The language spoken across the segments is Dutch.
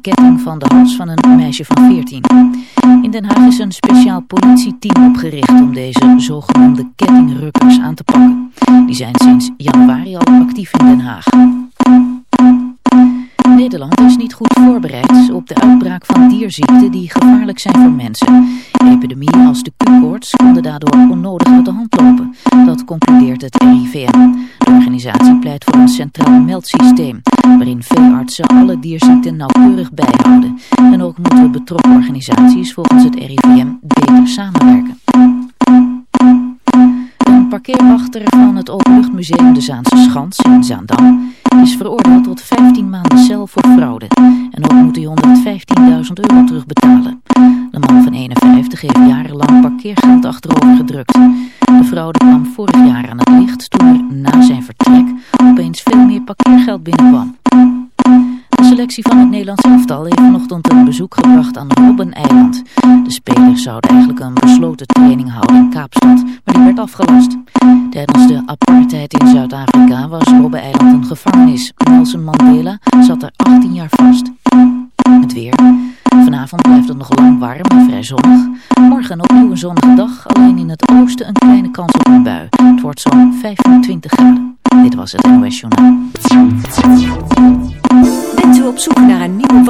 ketting van de hals van een meisje van 14. In Den Haag is een speciaal politieteam opgericht om deze zogenoemde kettingrukkers aan te pakken. Die zijn sinds januari al actief in Den Haag. Nederland is niet goed voorbereid op de uitbraak van dierziekten die gevaarlijk zijn voor mensen. Epidemieën als de Q-koorts konden daardoor onnodig uit de hand lopen. Dat concludeert het RIVM. Organisatie pleit voor een centraal meldsysteem, waarin veeartsen alle dierziekten nauwkeurig bijhouden. En ook moeten betrokken organisaties volgens het RIVM beter samenwerken. Een parkeerwachter van het Openluchtmuseum de Zaanse Schans in Zaandam is veroordeeld tot 15 maanden cel voor fraude. En ook moet hij 115.000 euro terugbetalen. De man van 51 heeft jarenlang parkeergeld achterover gedrukt. De fraude kwam vorig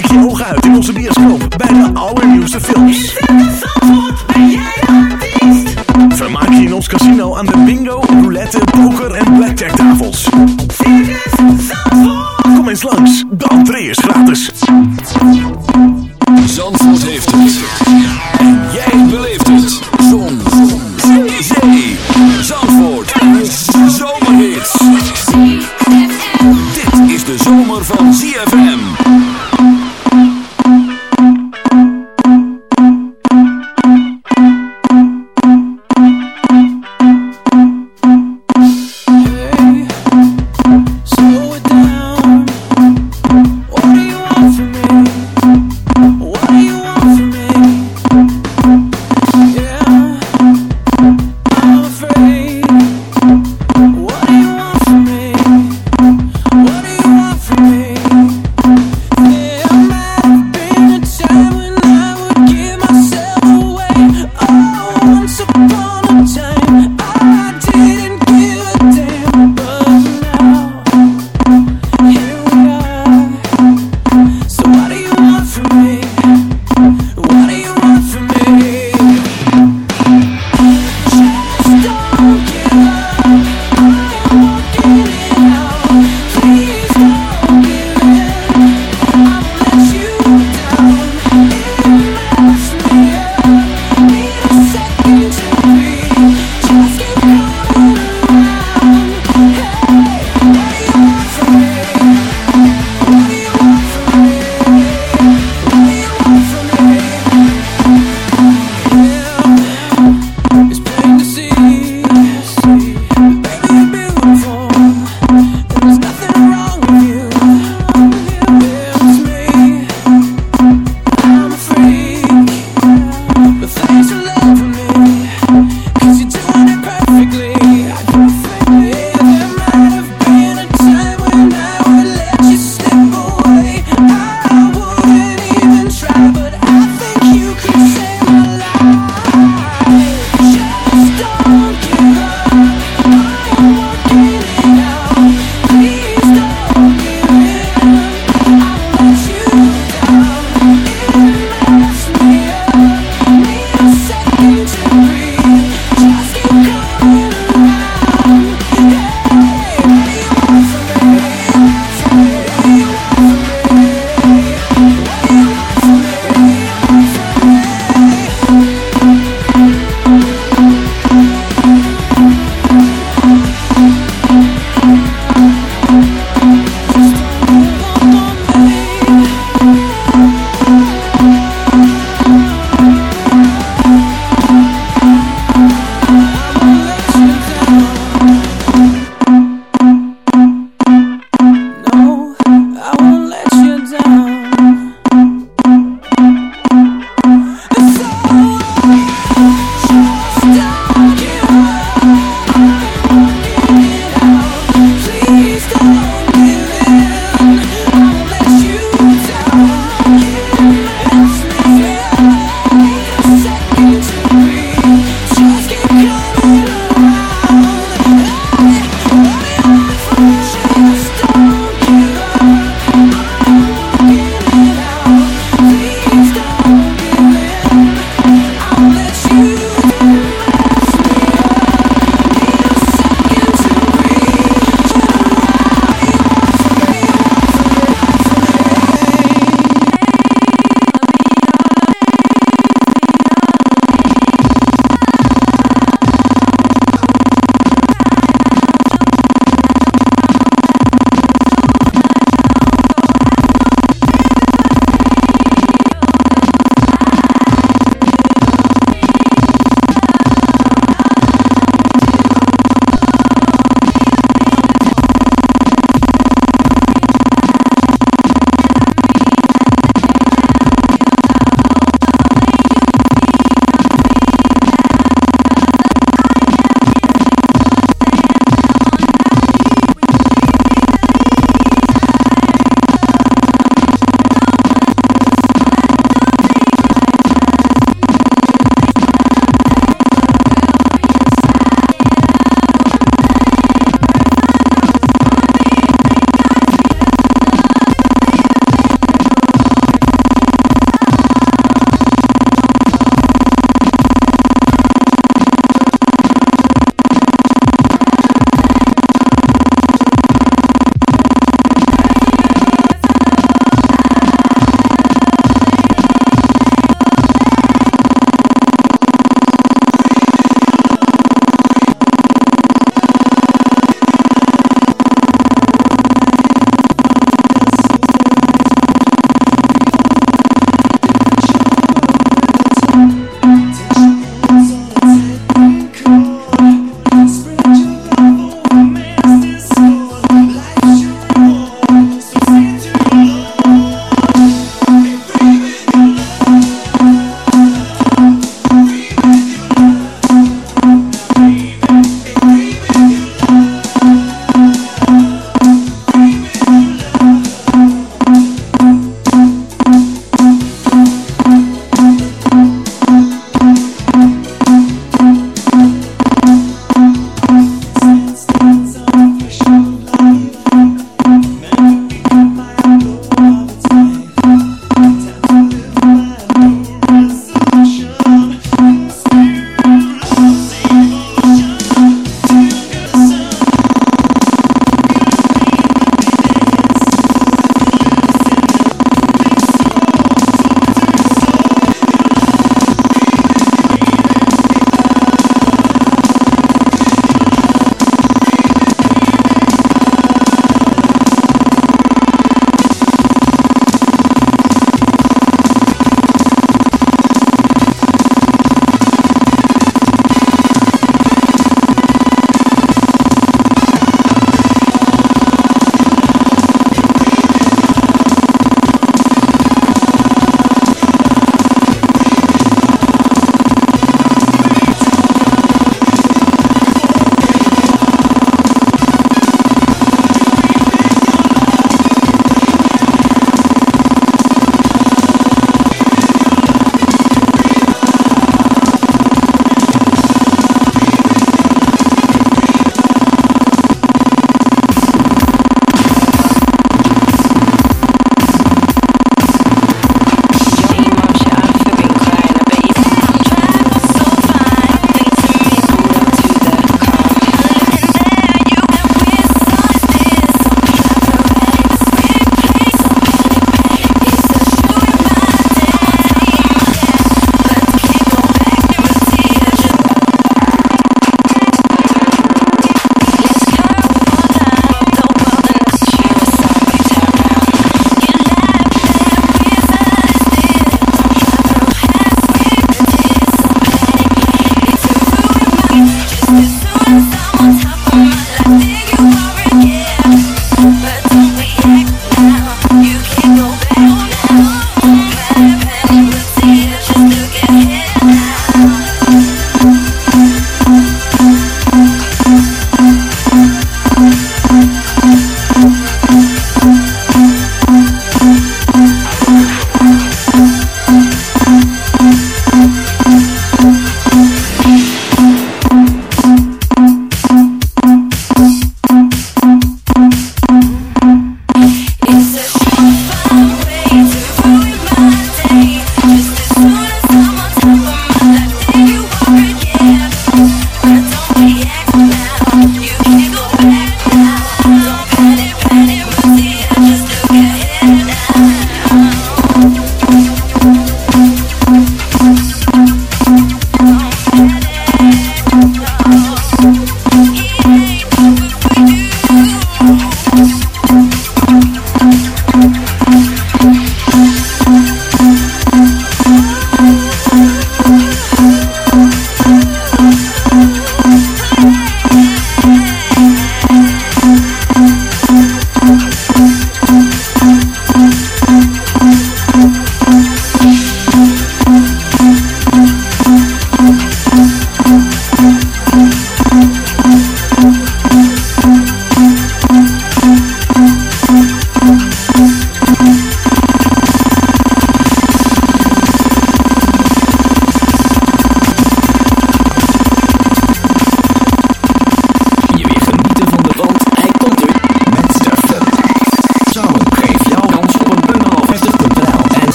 Kijk je ogen uit in onze bioscoop bij de allernieuwste films. In Zandvoort ben jij artiest. Vermaak je in ons casino aan de bingo, roulette, poker en blackjack tafels. Circus Zandvoort. Kom eens langs,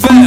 FM.